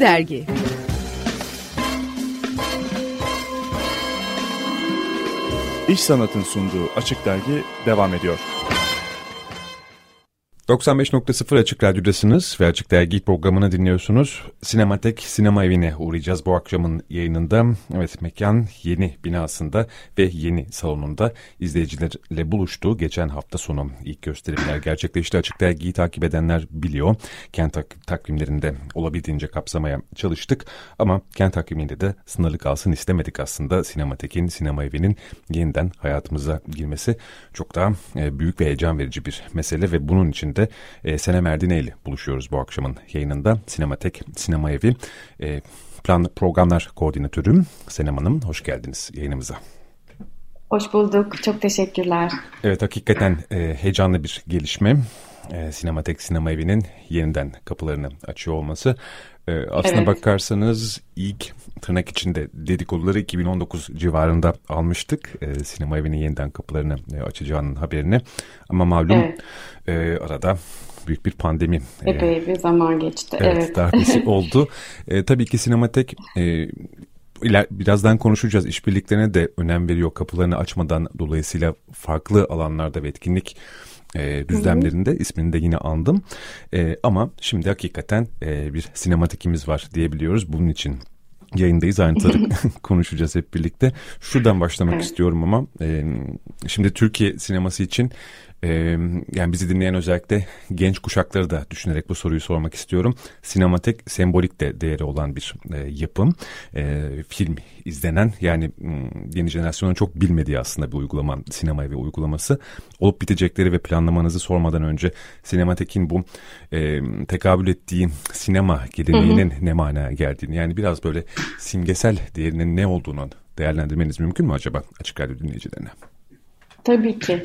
Dergi İş Sanat'ın sunduğu Açık Dergi devam ediyor. 95.0 Açık Radyo'dasınız ve Açık Dergi programını dinliyorsunuz. Sinematek Sinema Evi'ne uğrayacağız bu akşamın yayınında. Evet mekan yeni binasında ve yeni salonunda izleyicilerle buluştu. Geçen hafta sonu ilk gösterimler gerçekleşti. Açık Dergi'yi takip edenler biliyor. Kent tak takvimlerinde olabildiğince kapsamaya çalıştık. Ama kent takviminde de sınırlı kalsın istemedik aslında. Sinematek'in, Sinema Evi'nin yeniden hayatımıza girmesi çok daha e, büyük ve heyecan verici bir mesele ve bunun için bölümünde e, Senem Erdine ile buluşuyoruz bu akşamın yayınında. Sinematek, Sinema Evi e, plan programlar koordinatörüm Senem Hanım. Hoş geldiniz yayınımıza. Hoş bulduk. Çok teşekkürler. Evet hakikaten e, heyecanlı bir gelişme. E, Sinematek Sinema Evi'nin yeniden kapılarını açıyor olması. E, aslına evet. bakarsanız ilk tırnak içinde dedikoduları 2019 civarında almıştık. E, sinema evinin yeniden kapılarını e, açacağının haberini. Ama malum evet. e, arada büyük bir pandemi. E, Epey e, bir zaman geçti. Evet, evet. darbesi oldu. E, tabii ki Sinematek e, birazdan konuşacağız. İşbirliklerine de önem veriyor kapılarını açmadan dolayısıyla farklı alanlarda ve etkinlik e, düzlemlerinde Hı-hı. ismini de yine andım. E, ama şimdi hakikaten e, bir sinematikimiz var diyebiliyoruz. Bunun için yayındayız ayrıntıları konuşacağız hep birlikte. Şuradan başlamak evet. istiyorum ama e, şimdi Türkiye sineması için ee, yani bizi dinleyen özellikle genç kuşakları da düşünerek bu soruyu sormak istiyorum. Sinematek sembolik de değeri olan bir e, yapım. E, film izlenen yani yeni jenerasyonun çok bilmediği aslında bir uygulama sinema ve uygulaması. Olup bitecekleri ve planlamanızı sormadan önce Sinematek'in bu e, tekabül ettiği sinema geleneğinin ne manaya geldiğini yani biraz böyle simgesel değerinin ne olduğunu değerlendirmeniz mümkün mü acaba açık radyo dinleyicilerine? Tabii ki.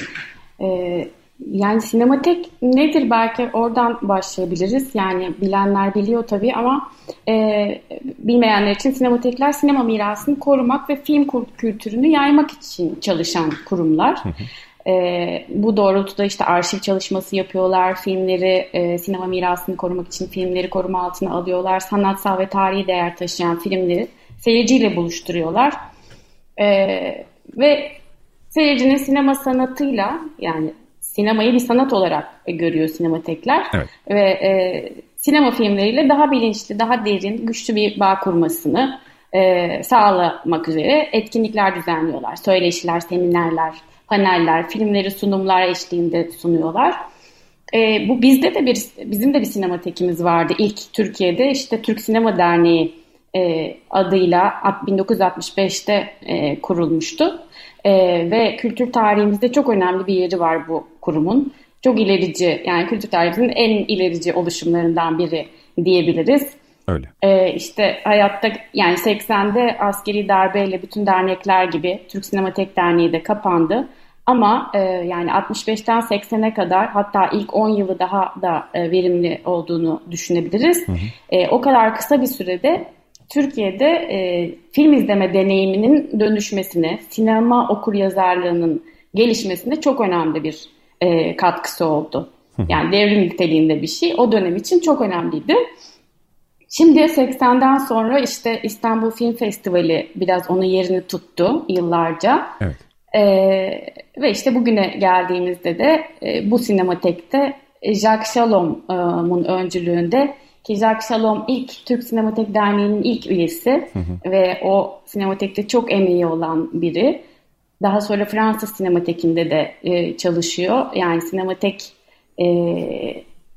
Ee, yani sinematek nedir belki oradan başlayabiliriz. Yani bilenler biliyor tabii ama e, bilmeyenler için sinematekler sinema mirasını korumak ve film kültürünü yaymak için çalışan kurumlar. E, bu doğrultuda işte arşiv çalışması yapıyorlar, filmleri, e, sinema mirasını korumak için filmleri koruma altına alıyorlar, sanatsal ve tarihi değer taşıyan filmleri seyirciyle buluşturuyorlar. E, ve Seyircinin sinema sanatıyla yani sinemayı bir sanat olarak görüyor sinematekler evet. ve e, sinema filmleriyle daha bilinçli, daha derin, güçlü bir bağ kurmasını e, sağlamak üzere etkinlikler düzenliyorlar. Söyleşiler, seminerler, paneller, filmleri sunumlar eşliğinde sunuyorlar. E, bu bizde de bir bizim de bir sinematekimiz vardı. İlk Türkiye'de işte Türk Sinema Derneği e, adıyla 1965'te e, kurulmuştu. E, ve kültür tarihimizde çok önemli bir yeri var bu kurumun. Çok ilerici yani kültür tarihimizin en ilerici oluşumlarından biri diyebiliriz. Öyle. Ee, işte hayatta yani 80'de askeri darbeyle bütün dernekler gibi Türk Sinematek Derneği de kapandı. Ama e, yani 65'ten 80'e kadar hatta ilk 10 yılı daha da e, verimli olduğunu düşünebiliriz. Hı hı. E, o kadar kısa bir sürede Türkiye'de e, film izleme deneyiminin dönüşmesine, sinema okur yazarlığının gelişmesinde çok önemli bir e, katkısı oldu. Yani devrim niteliğinde bir şey. O dönem için çok önemliydi. Şimdi 80'den sonra işte İstanbul Film Festivali biraz onun yerini tuttu yıllarca. Evet. Ee, ve işte bugüne geldiğimizde de e, bu sinematekte Jacques Shalom'un öncülüğünde ki Jacques Shalom ilk Türk Sinematek Derneği'nin ilk üyesi hı hı. ve o sinematekte çok emeği olan biri. Daha sonra Fransa Sinematek'inde de e, çalışıyor. Yani sinematek e,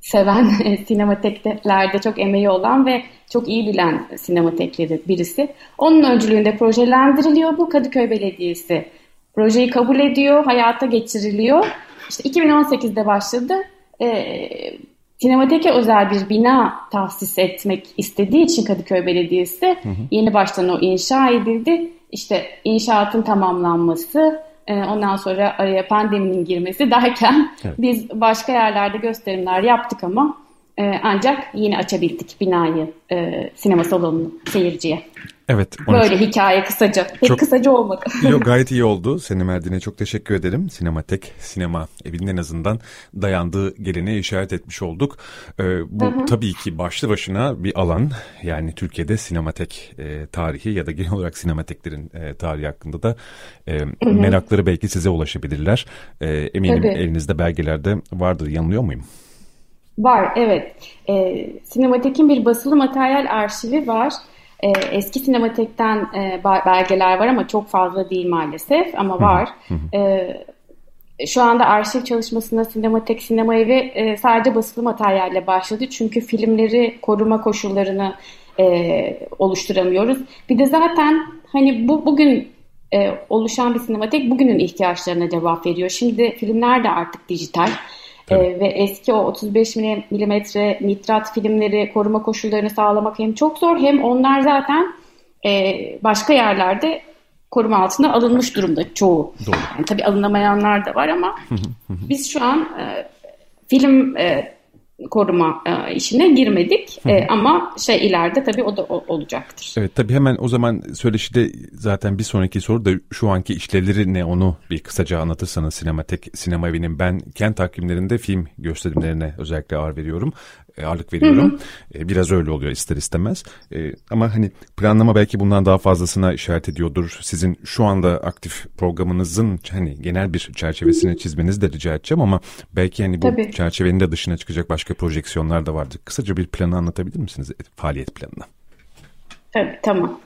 seven sinemateklerde çok emeği olan ve çok iyi bilen sinematekleri birisi. Onun öncülüğünde projelendiriliyor bu Kadıköy Belediyesi. Projeyi kabul ediyor, hayata geçiriliyor. İşte 2018'de başladı. E, sinemateke özel bir bina tahsis etmek istediği için Kadıköy Belediyesi hı hı. yeni baştan o inşa edildi. İşte inşaatın tamamlanması, e, ondan sonra araya pandeminin girmesi derken evet. biz başka yerlerde gösterimler yaptık ama ancak yine açabildik binayı, sinema salonunu seyirciye. Evet. Böyle hikaye kısaca. Pek çok, kısaca olmadı. Yok gayet iyi oldu. Senem Erdin'e çok teşekkür ederim. Sinematek, sinema evinin en azından dayandığı geleneğe işaret etmiş olduk. Ee, bu hı hı. tabii ki başlı başına bir alan. Yani Türkiye'de sinematek e, tarihi ya da genel olarak sinemateklerin e, tarihi hakkında da e, hı hı. merakları belki size ulaşabilirler. E, eminim tabii. elinizde belgelerde vardır. Yanılıyor muyum? Var evet. E, Sinematek'in bir basılı materyal arşivi var. E, eski sinematekten e, belgeler var ama çok fazla değil maalesef ama var. E, şu anda arşiv çalışmasında Sinematek Sinema Evi e, sadece basılı materyalle başladı. Çünkü filmleri koruma koşullarını e, oluşturamıyoruz. Bir de zaten hani bu bugün e, oluşan bir sinematek bugünün ihtiyaçlarına cevap veriyor. Şimdi filmler de artık dijital. E, ve eski o 35 milimetre nitrat filmleri koruma koşullarını sağlamak hem çok zor hem onlar zaten e, başka yerlerde koruma altına alınmış durumda çoğu. Doğru. Yani tabii alınamayanlar da var ama biz şu an e, film e, koruma e, işine girmedik e, ama şey ileride tabii o da o, olacaktır. Evet tabii hemen o zaman söyleşide zaten bir sonraki soru da şu anki işlevleri ne onu bir kısaca anlatırsanız sinematek sinema evinin ben kent takvimlerinde film gösterimlerine özellikle ağır veriyorum. E, ağırlık veriyorum. Hı hı. E, biraz öyle oluyor ister istemez. E, ama hani planlama belki bundan daha fazlasına işaret ediyordur. Sizin şu anda aktif programınızın hani genel bir çerçevesini çizmenizi de rica edeceğim ama belki hani bu Tabii. çerçevenin de dışına çıkacak başka projeksiyonlar da vardır. Kısaca bir planı anlatabilir misiniz faaliyet planını? Tabii tamam.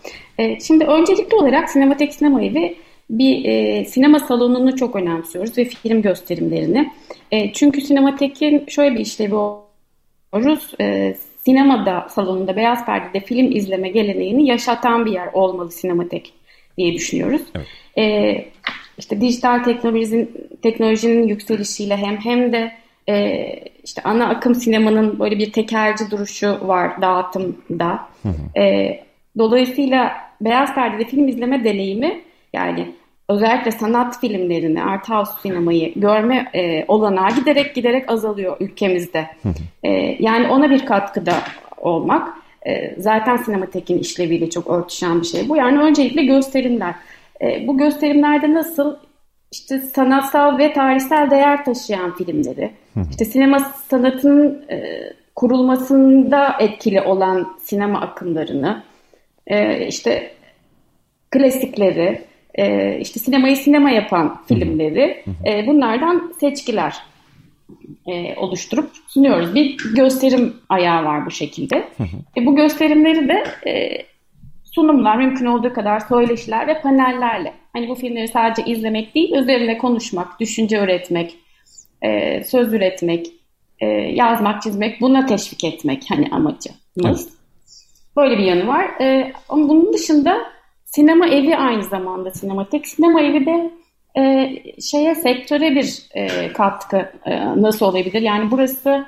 şimdi öncelikli olarak Sinematek Sinema Evi bir e, sinema salonunu çok önemsiyoruz ve film gösterimlerini. E, çünkü Sinematek'in şöyle bir işlevi Rus e, sinemada salonunda beyaz perdede film izleme geleneğini yaşatan bir yer olmalı sinematek diye düşünüyoruz. Evet. E, işte dijital teknolojinin teknolojinin yükselişiyle hem hem de e, işte ana akım sinemanın böyle bir tekelci duruşu var dağıtımda. Hı hı. E, dolayısıyla beyaz perdede film izleme deneyimi yani özellikle sanat filmlerini, art house sinemayı görme e, olanağı giderek giderek azalıyor ülkemizde. e, yani ona bir katkıda olmak e, zaten sinematekin işleviyle çok örtüşen bir şey bu. Yani öncelikle gösterimler. E, bu gösterimlerde nasıl işte sanatsal ve tarihsel değer taşıyan filmleri, işte sinema sanatının e, kurulmasında etkili olan sinema akımlarını, e, işte klasikleri, e, işte sinemayı sinema yapan filmleri e, bunlardan seçkiler e, oluşturup sunuyoruz. Bir gösterim ayağı var bu şekilde. E, bu gösterimleri de e, sunumlar, mümkün olduğu kadar söyleşiler ve panellerle. Hani bu filmleri sadece izlemek değil, üzerine konuşmak, düşünce üretmek, e, söz üretmek, e, yazmak, çizmek, buna teşvik etmek hani amacımız. Evet. Böyle bir yanı var. E, ama bunun dışında Sinema evi aynı zamanda sinematik. Sinema evi de e, şeye sektöre bir e, katkı e, nasıl olabilir? Yani burası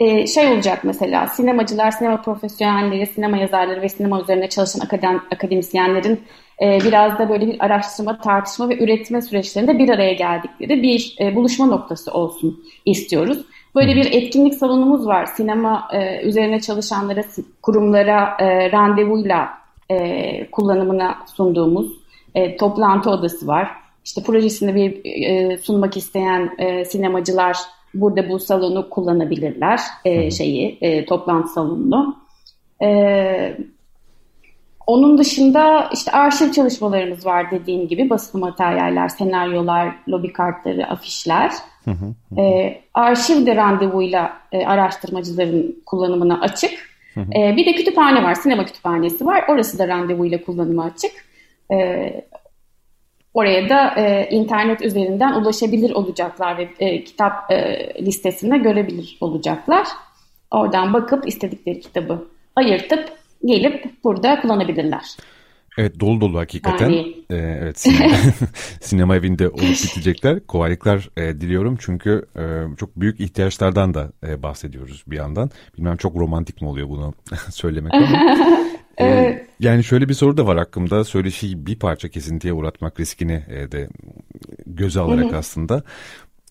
e, şey olacak mesela sinemacılar, sinema profesyonelleri, sinema yazarları ve sinema üzerine çalışan akadem, akademisyenlerin e, biraz da böyle bir araştırma, tartışma ve üretme süreçlerinde bir araya geldikleri bir e, buluşma noktası olsun istiyoruz. Böyle bir etkinlik salonumuz var. Sinema e, üzerine çalışanlara, kurumlara e, randevuyla e, kullanımına sunduğumuz e, toplantı odası var. İşte projesini bir e, sunmak isteyen e, sinemacılar burada bu salonu kullanabilirler. E, şeyi, e, toplantı salonunu. E, onun dışında işte arşiv çalışmalarımız var dediğim gibi basılı materyaller, senaryolar, lobi kartları, afişler. Hı hı, E, arşiv de randevuyla e, araştırmacıların kullanımına açık. Hı hı. E, bir de kütüphane var, sinema kütüphanesi var. Orası da randevuyla kullanıma açık. E, oraya da e, internet üzerinden ulaşabilir olacaklar ve e, kitap e, listesinde görebilir olacaklar. Oradan bakıp istedikleri kitabı ayırtıp gelip burada kullanabilirler. Evet dolu dolu hakikaten. Yani... Ee, evet sinema, sinema evinde olup bitecekler. Kolaylıklar e, diliyorum çünkü e, çok büyük ihtiyaçlardan da e, bahsediyoruz bir yandan. Bilmem çok romantik mi oluyor bunu söylemek ama. E, evet. Yani şöyle bir soru da var hakkımda. Söyleşiyi bir parça kesintiye uğratmak riskini e, de göze alarak aslında.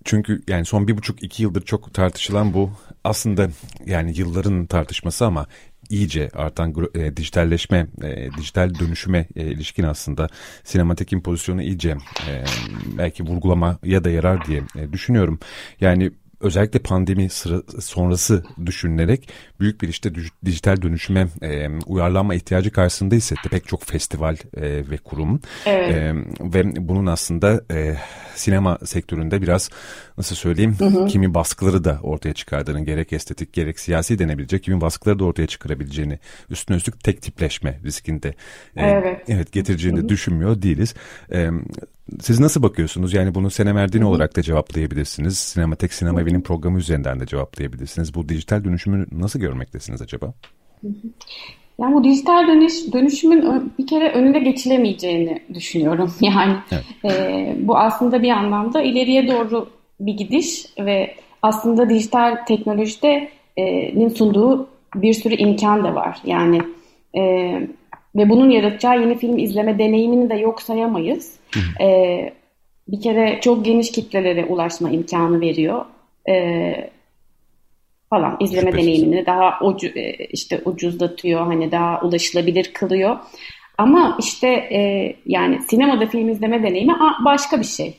Çünkü yani son bir buçuk iki yıldır çok tartışılan bu aslında yani yılların tartışması ama iyice artan e, dijitalleşme, e, dijital dönüşüme e, ilişkin aslında sinematekin pozisyonu iyice e, belki vurgulamaya da yarar diye e, düşünüyorum. Yani özellikle pandemi sıra, sonrası düşünülerek büyük bir işte dijital dönüşüme e, uyarlanma ihtiyacı karşısında hissetti pek çok festival e, ve kurum evet. e, ve bunun aslında e, sinema sektöründe biraz nasıl söyleyeyim hı hı. kimi baskıları da ortaya çıkardığını gerek estetik gerek siyasi denebilecek kimi baskıları da ortaya çıkarabileceğini üstüne üstlük tek tipleşme riskinde e, evet. evet getireceğini hı hı. düşünmüyor değiliz. E, siz nasıl bakıyorsunuz? Yani bunu Senem Erdin olarak da cevaplayabilirsiniz. Sinematek Sinema Evi'nin programı üzerinden de cevaplayabilirsiniz. Bu dijital dönüşümü nasıl görmektesiniz acaba? Yani bu dijital dönüş, dönüşümün bir kere önünde geçilemeyeceğini düşünüyorum. Yani evet. e, bu aslında bir anlamda ileriye doğru bir gidiş ve aslında dijital teknolojide e, sunduğu bir sürü imkan da var. Yani e, ve bunun yaratacağı yeni film izleme deneyimini de yok sayamayız. E, bir kere çok geniş kitlelere ulaşma imkanı veriyor. E, falan izleme Şüphesiz. deneyimini daha ucu, e, işte ucuzlatıyor hani daha ulaşılabilir kılıyor. Ama işte e, yani sinemada film izleme deneyimi başka bir şey.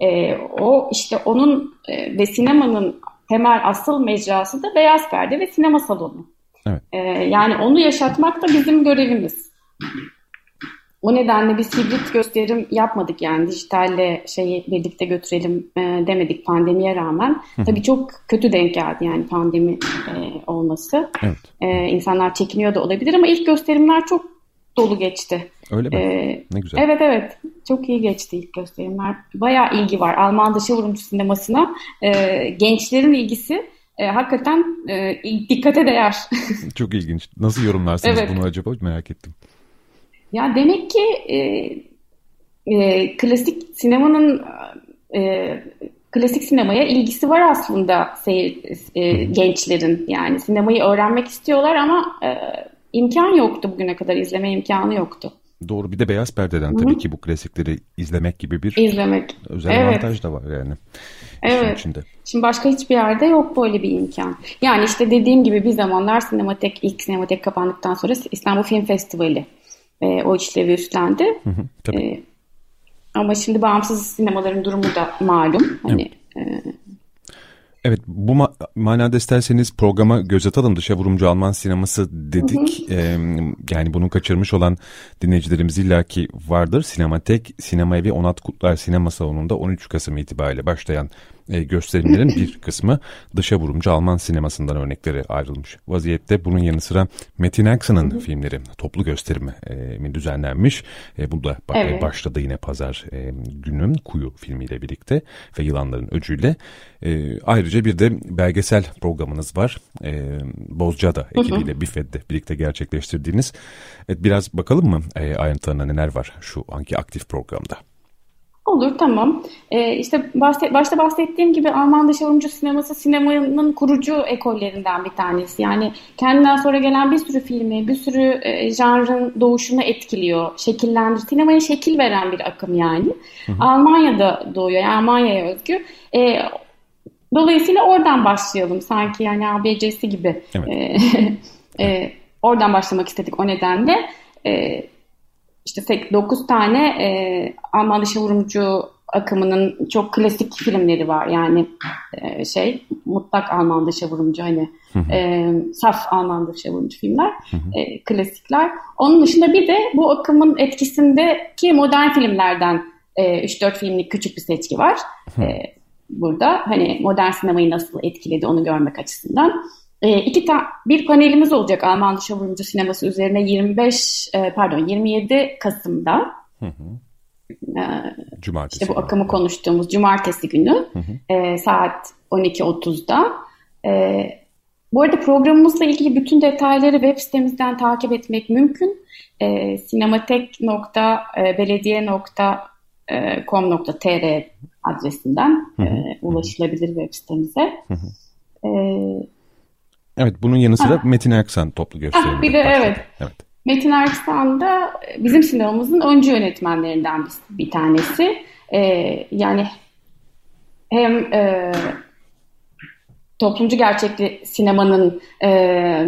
E, o işte onun e, ve sinemanın temel asıl mecrası da beyaz perde ve sinema salonu. Evet. E, yani onu yaşatmak da bizim görevimiz. O nedenle biz hibrit gösterim yapmadık yani dijitalle şeyi birlikte götürelim e, demedik pandemiye rağmen. Tabii çok kötü denk geldi yani pandemi e, olması. Evet. E, insanlar çekiniyor da olabilir ama ilk gösterimler çok dolu geçti. Öyle mi? Ee, ne güzel. Evet evet. Çok iyi geçti ilk gösterimler. Bayağı ilgi var. Alman dışı vurumcu sinemasına. E, gençlerin ilgisi e, hakikaten e, dikkate değer. Çok ilginç. Nasıl yorumlarsınız evet. bunu acaba merak ettim. Ya demek ki e, e, klasik sinemanın e, klasik sinemaya ilgisi var aslında seyir, e, gençlerin. Yani sinemayı öğrenmek istiyorlar ama e, imkan yoktu bugüne kadar izleme imkanı yoktu. Doğru bir de beyaz perdeden Hı-hı. tabii ki bu klasikleri izlemek gibi bir izlemek. özel evet. avantaj da var yani. Evet. Içinde. Şimdi başka hiçbir yerde yok böyle bir imkan. Yani işte dediğim gibi bir zamanlar sinematek ilk sinematek kapandıktan sonra İstanbul Film Festivali e, o işlevi üstlendi. Hı hı, tabii. E, ama şimdi bağımsız sinemaların durumu da malum. Hani, evet. e, Evet bu ma- manada isterseniz programa göz atalım dışa vurumcu Alman sineması dedik. Hı hı. Ee, yani bunu kaçırmış olan dinleyicilerimiz illaki vardır. Sinematek Sinema Evi Onat Kutlar Sinema Salonu'nda 13 Kasım itibariyle başlayan e, gösterimlerin bir kısmı dışa vurumcu Alman sinemasından örnekleri ayrılmış vaziyette. Bunun yanı sıra Metin Aksan'ın filmleri toplu gösterimi e, düzenlenmiş. E, bu da evet. başladı yine pazar e, günün Kuyu filmiyle birlikte ve Yılanların Öcü'yle. E, ayrıca bir de belgesel programınız var. E, Bozca'da ekibiyle BİFED'de birlikte gerçekleştirdiğiniz. Evet, biraz bakalım mı e, ayrıntılarına neler var şu anki aktif programda? Olur tamam. Ee, işte bahset, başta bahsettiğim gibi Alman yorumcu sineması sinemanın kurucu ekollerinden bir tanesi. Yani kendinden sonra gelen bir sürü filmi, bir sürü e, janrın doğuşunu etkiliyor, şekillendir. Sinemaya şekil veren bir akım yani. Hı hı. Almanya'da doğuyor, yani Almanya'ya özgü. E, dolayısıyla oradan başlayalım sanki yani ABC'si gibi. Evet. E, e, oradan başlamak istedik o nedenle. E, işte 9 tane e, Alman dışı vurumcu akımının çok klasik filmleri var. Yani e, şey mutlak Alman dışı vurumcu hani e, saf Alman dışı vurumcu filmler, e, klasikler. Onun dışında bir de bu akımın etkisindeki modern filmlerden e, 3-4 filmlik küçük bir seçki var. E, burada hani modern sinemayı nasıl etkiledi onu görmek açısından. E, iki ta bir panelimiz olacak Alman dışı vurumcu sineması üzerine 25 e, pardon 27 Kasım'da. Hı hı. E, cumartesi. İşte bu akımı yani. konuştuğumuz cumartesi günü hı hı. E, saat 12.30'da. E, bu arada programımızla ilgili bütün detayları web sitemizden takip etmek mümkün. E, sinematek.belediye.com.tr adresinden hı hı. E, ulaşılabilir web sitemize. Hı hı. E, Evet bunun yanı sıra ha. Metin Erksan toplu gösterimi. Bir de evet. evet. Metin Erksan da bizim sinemamızın öncü yönetmenlerinden bir, tanesi. Ee, yani hem e, toplumcu gerçekli sinemanın e,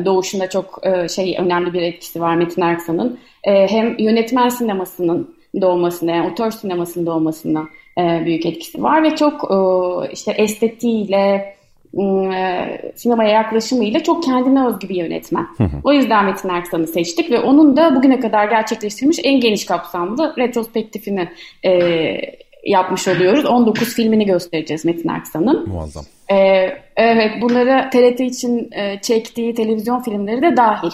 doğuşunda çok e, şey önemli bir etkisi var Metin Erksan'ın. E, hem yönetmen sinemasının doğmasına, yani otör sinemasının doğmasına e, büyük etkisi var ve çok e, işte estetiğiyle, sinemaya yaklaşımıyla çok kendine özgü bir yönetmen. Hı hı. O yüzden Metin Erksan'ı seçtik ve onun da bugüne kadar gerçekleştirilmiş en geniş kapsamlı retrospektifini e, yapmış oluyoruz. 19 filmini göstereceğiz Metin Erksan'ın. Muazzam. Ee, evet bunları TRT için e, çektiği televizyon filmleri de dahil.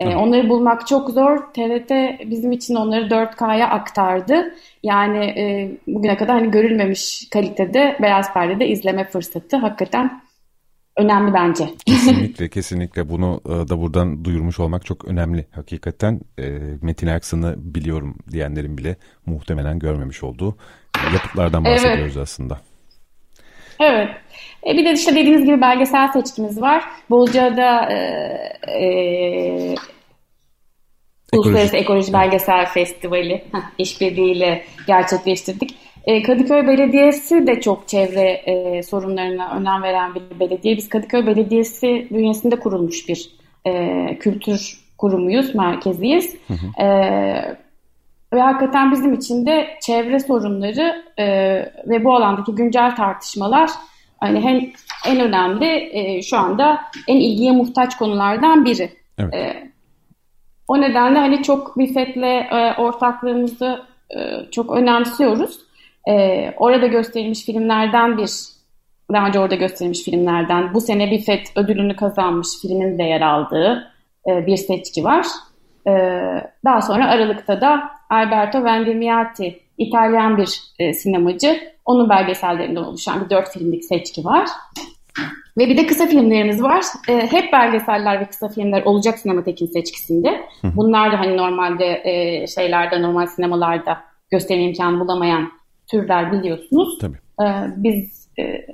Ee, onları bulmak çok zor. TRT bizim için onları 4K'ya aktardı. Yani e, bugüne kadar hani görülmemiş kalitede Beyaz Perde'de izleme fırsatı hakikaten önemli bence. Kesinlikle kesinlikle bunu e, da buradan duyurmuş olmak çok önemli. Hakikaten e, Metin Erksan'ı biliyorum diyenlerin bile muhtemelen görmemiş olduğu yapıtlardan bahsediyoruz evet. aslında. Evet. E bir de işte dediğiniz gibi belgesel seçkimiz var. Bolca'da e, e, Uluslararası Ekoloji Belgesel Festivali işbirliğiyle gerçekleştirdik. E, Kadıköy Belediyesi de çok çevre e, sorunlarına önem veren bir belediye. Biz Kadıköy Belediyesi bünyesinde kurulmuş bir e, kültür kurumuyuz, merkeziyiz. Hı hı. E, ve hakikaten bizim için de çevre sorunları e, ve bu alandaki güncel tartışmalar hani hem en önemli e, şu anda en ilgiye muhtaç konulardan biri. Evet. E, o nedenle hani çok BİFET'le e, ortaklığımızı e, çok önemsiyoruz. E, orada gösterilmiş filmlerden bir, daha önce orada gösterilmiş filmlerden bu sene BİFET ödülünü kazanmış filmin de yer aldığı e, bir seçki var. E, daha sonra Aralık'ta da Alberto Vendemiati, İtalyan bir e, sinemacı. Onun belgesellerinden oluşan bir dört filmlik seçki var. Ve bir de kısa filmlerimiz var. E, hep belgeseller ve kısa filmler olacak Sinematek'in seçkisinde. Bunlar da hani normalde e, şeylerde, normal sinemalarda gösterme imkanı bulamayan türler biliyorsunuz. Tabii. E, biz e,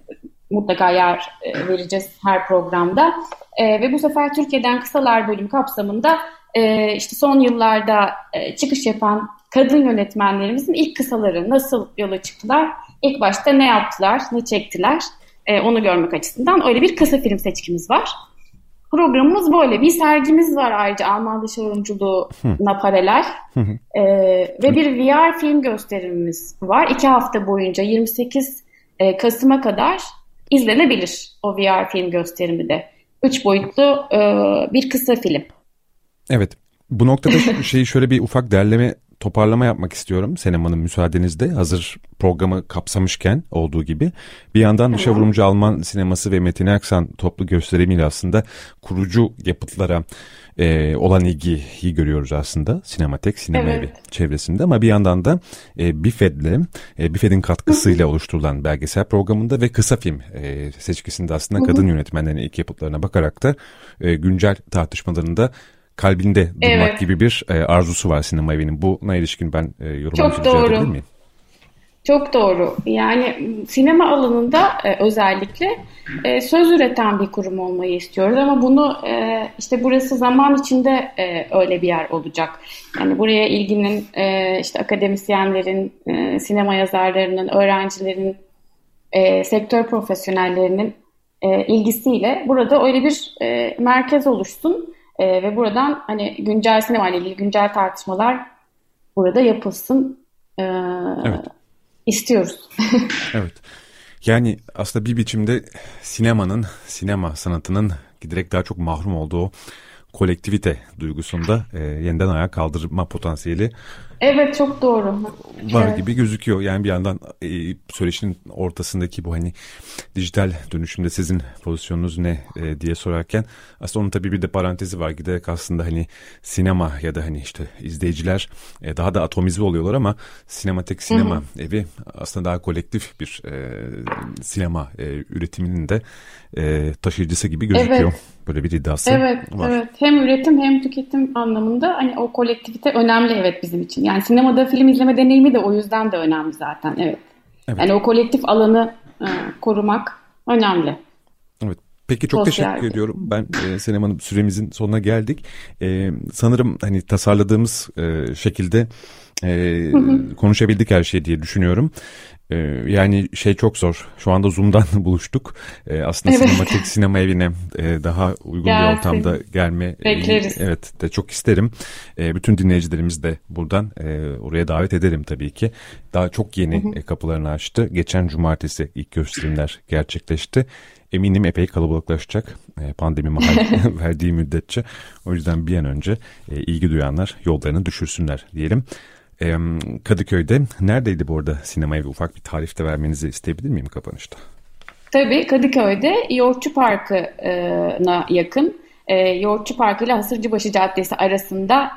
mutlaka yer e, vereceğiz her programda. E, ve bu sefer Türkiye'den kısalar bölüm kapsamında e, işte son yıllarda e, çıkış yapan kadın yönetmenlerimizin ilk kısaları nasıl yola çıktılar? İlk başta ne yaptılar, ne çektiler? E, onu görmek açısından öyle bir kısa film seçkimiz var. Programımız böyle. Bir sergimiz var ayrıca Alman dış yorumculuğuna paralel. e, ve bir VR film gösterimimiz var. İki hafta boyunca 28 e, Kasım'a kadar izlenebilir o VR film gösterimi de. Üç boyutlu e, bir kısa film. Evet. Bu noktada şeyi şöyle bir ufak derleme toparlama yapmak istiyorum Senem müsaadenizde hazır programı kapsamışken olduğu gibi. Bir yandan dışa vurumcu Alman sineması ve Metin Aksan toplu gösterimiyle aslında kurucu yapıtlara e, olan ilgiyi görüyoruz aslında sinematek, sinema evet. evi çevresinde. Ama bir yandan da e, BİFED'le, e, BİFED'in katkısıyla oluşturulan belgesel programında ve kısa film e, seçkisinde aslında kadın yönetmenlerin ilk yapıtlarına bakarak da e, güncel tartışmalarında kalbinde durmak evet. gibi bir e, arzusu var sinema evinin. Buna ilişkin ben e, yorumlamak Çok doğru. miyim? Çok doğru. Yani sinema alanında e, özellikle e, söz üreten bir kurum olmayı istiyoruz ama bunu e, işte burası zaman içinde e, öyle bir yer olacak. Yani buraya ilginin e, işte akademisyenlerin, e, sinema yazarlarının, öğrencilerin, e, sektör profesyonellerinin e, ilgisiyle burada öyle bir e, merkez oluşsun e, ve buradan hani güncel sinema ile ilgili güncel tartışmalar burada yapılsın e, evet. istiyoruz. evet. Yani aslında bir biçimde sinemanın, sinema sanatının giderek daha çok mahrum olduğu kolektivite duygusunda e, yeniden ayağa kaldırma potansiyeli Evet çok doğru. Var evet. gibi gözüküyor. Yani bir yandan e, söyleşinin ortasındaki bu hani dijital dönüşümde sizin pozisyonunuz ne e, diye sorarken aslında onun tabii bir de parantezi var. Giderek aslında hani sinema ya da hani işte izleyiciler e, daha da atomize oluyorlar ama sinematek sinema Hı-hı. evi aslında daha kolektif bir e, sinema e, üretiminin de e, taşıyıcısı gibi gözüküyor. Evet. Böyle bir iddiası evet, var. Evet, hem üretim hem tüketim anlamında hani o kolektivite önemli evet bizim için. Yani sinemada film izleme deneyimi de o yüzden de önemli zaten. Evet. evet. Yani o kolektif alanı e, korumak önemli. Evet. Peki çok Sosyal. teşekkür ediyorum. Ben e, sinemanın süremizin sonuna geldik. E, sanırım hani tasarladığımız e, şekilde e, konuşabildik her şeyi diye düşünüyorum. E, yani şey çok zor. Şu anda Zoom'dan buluştuk. E, aslında Evet. sinematik sinema evine e, daha uygun Gelsin. bir ortamda gelme. e, Bekleriz. evet de çok isterim. E, bütün dinleyicilerimiz de buradan e, oraya davet ederim tabii ki. Daha çok yeni e, kapılarını açtı. Geçen cumartesi ilk gösterimler gerçekleşti. Eminim epey kalabalıklaşacak e, pandemi mahal verdiği müddetçe. O yüzden bir an önce e, ilgi duyanlar yollarını düşürsünler diyelim. E, Kadıköy'de neredeydi bu arada sinema evi ufak bir tarif de vermenizi isteyebilir miyim kapanışta? Tabii Kadıköy'de Yoğurtçu Parkı'na yakın. Yoğurtçu Parkı ile Hasırcıbaşı Caddesi arasında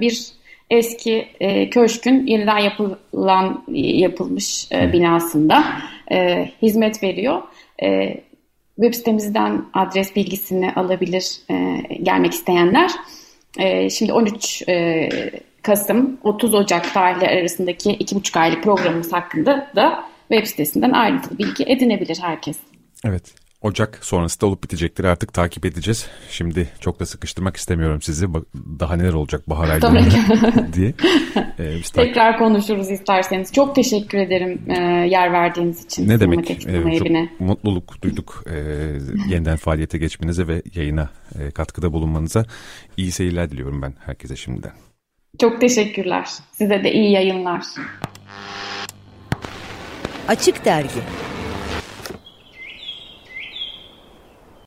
bir eski e, köşkün yeniden yapılan yapılmış e, binasında e, hizmet veriyor. E, web sitemizden adres bilgisini alabilir e, gelmek isteyenler. E, şimdi 13 e, Kasım 30 Ocak tarihleri arasındaki 2,5 aylık programımız hakkında da web sitesinden ayrıntılı bilgi edinebilir herkes. Evet. Ocak sonrası da olup bitecektir. Artık takip edeceğiz. Şimdi çok da sıkıştırmak istemiyorum sizi. Daha neler olacak bahar aylarında diye. Ee, biz Tekrar konuşuruz isterseniz. Çok teşekkür ederim e, yer verdiğiniz için. Ne demek? Sinema çok mutluluk duyduk e, yeniden faaliyete geçmenize ve yayına e, katkıda bulunmanıza. İyi seyirler diliyorum ben herkese şimdiden. Çok teşekkürler. Size de iyi yayınlar. Açık Dergi